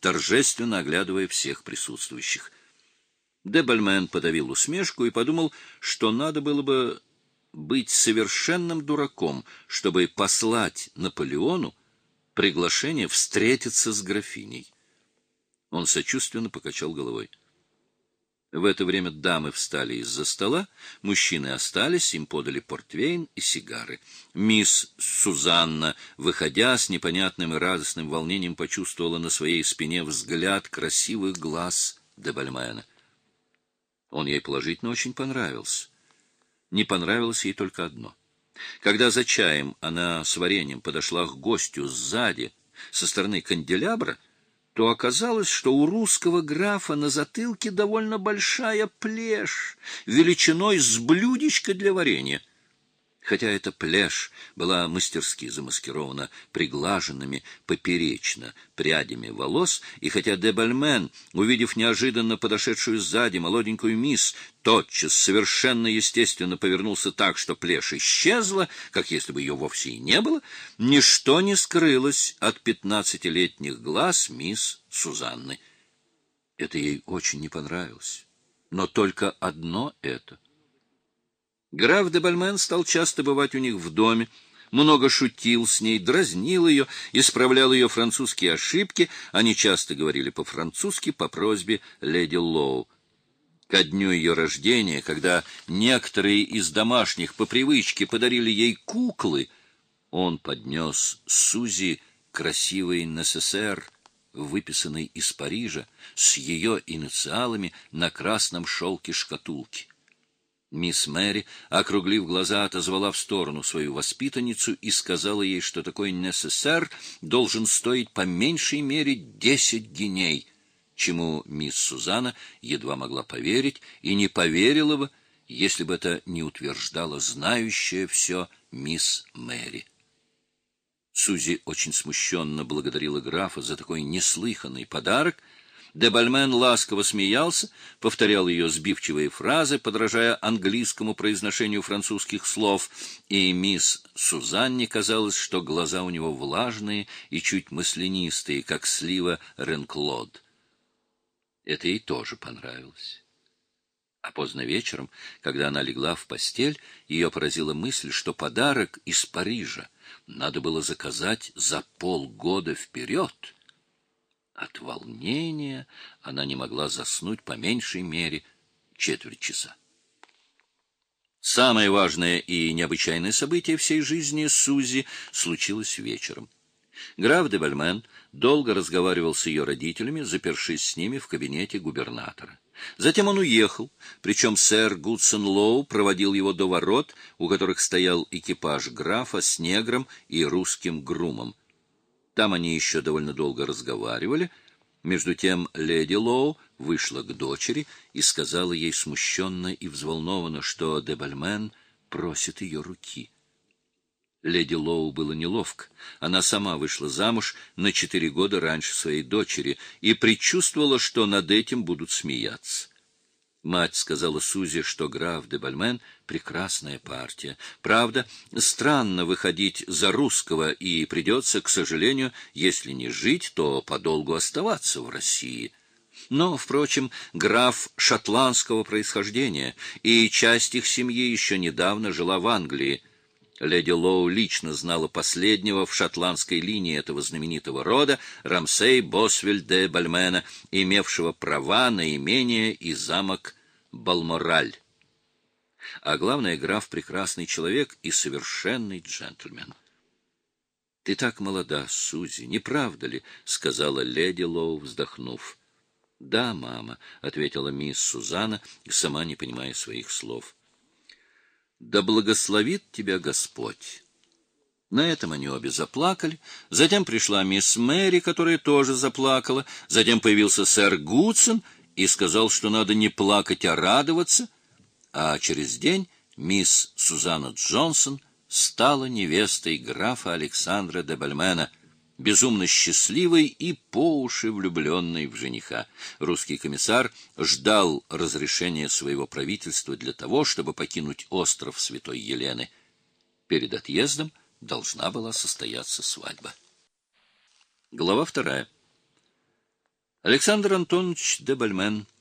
торжественно оглядывая всех присутствующих. Дебальмен подавил усмешку и подумал, что надо было бы быть совершенным дураком, чтобы послать Наполеону приглашение встретиться с графиней. Он сочувственно покачал головой. В это время дамы встали из-за стола, мужчины остались, им подали портвейн и сигары. Мисс Сузанна, выходя с непонятным и радостным волнением, почувствовала на своей спине взгляд красивых глаз Дебальмена. Он ей положительно очень понравился. Не понравилось ей только одно. Когда за чаем она с вареньем подошла к гостю сзади, со стороны канделябра, то оказалось, что у русского графа на затылке довольно большая плешь, величиной с блюдечко для варенья. Хотя эта плешь была мастерски замаскирована приглаженными поперечно прядями волос, и хотя Дебальмен, увидев неожиданно подошедшую сзади молоденькую мисс, тотчас совершенно естественно повернулся так, что плешь исчезла, как если бы ее вовсе и не было, ничто не скрылось от пятнадцатилетних глаз мисс Сузанны. Это ей очень не понравилось. Но только одно это — Граф де Бальмен стал часто бывать у них в доме, много шутил с ней, дразнил ее, исправлял ее французские ошибки, они часто говорили по-французски по просьбе леди Лоу. Ко дню ее рождения, когда некоторые из домашних по привычке подарили ей куклы, он поднес Сузи красивый НССР, выписанный из Парижа, с ее инициалами на красном шелке шкатулки. Мисс Мэри, округлив глаза, отозвала в сторону свою воспитанницу и сказала ей, что такой НССР должен стоить по меньшей мере десять геней, чему мисс Сузана едва могла поверить и не поверила бы, если бы это не утверждала знающая все мисс Мэри. Сузи очень смущенно благодарила графа за такой неслыханный подарок — Дебальмен ласково смеялся, повторял ее сбивчивые фразы, подражая английскому произношению французских слов, и мисс Сузанне казалось, что глаза у него влажные и чуть маслянистые, как слива Ренклод. Это ей тоже понравилось. А поздно вечером, когда она легла в постель, ее поразила мысль, что подарок из Парижа надо было заказать за полгода вперед — от волнения она не могла заснуть по меньшей мере четверть часа. Самое важное и необычайное событие всей жизни Сузи случилось вечером. Граф де Бальмен долго разговаривал с ее родителями, запершись с ними в кабинете губернатора. Затем он уехал, причем сэр Гудсон Лоу проводил его до ворот, у которых стоял экипаж графа с негром и русским грумом. Там они еще довольно долго разговаривали. Между тем леди Лоу вышла к дочери и сказала ей смущенно и взволнованно, что Дебальмен просит ее руки. Леди Лоу было неловко. Она сама вышла замуж на четыре года раньше своей дочери и предчувствовала, что над этим будут смеяться. Мать сказала Сузе, что граф де Бальмен — прекрасная партия. Правда, странно выходить за русского, и придется, к сожалению, если не жить, то подолгу оставаться в России. Но, впрочем, граф шотландского происхождения, и часть их семьи еще недавно жила в Англии. Леди Лоу лично знала последнего в шотландской линии этого знаменитого рода, Рамсей Босвель де Бальмена, имевшего права на имение и замок Балмораль. А главное, граф — прекрасный человек и совершенный джентльмен. — Ты так молода, Сузи, не правда ли? — сказала леди Лоу, вздохнув. — Да, мама, — ответила мисс Сузана, сама не понимая своих слов. — Да благословит тебя Господь. На этом они обе заплакали. Затем пришла мисс Мэри, которая тоже заплакала. Затем появился сэр Гудсон — и сказал, что надо не плакать, а радоваться, а через день мисс Сузанна Джонсон стала невестой графа Александра де Бальмена, безумно счастливой и по уши влюбленной в жениха. Русский комиссар ждал разрешения своего правительства для того, чтобы покинуть остров Святой Елены. Перед отъездом должна была состояться свадьба. Глава вторая. Александр Антонович де Бальмен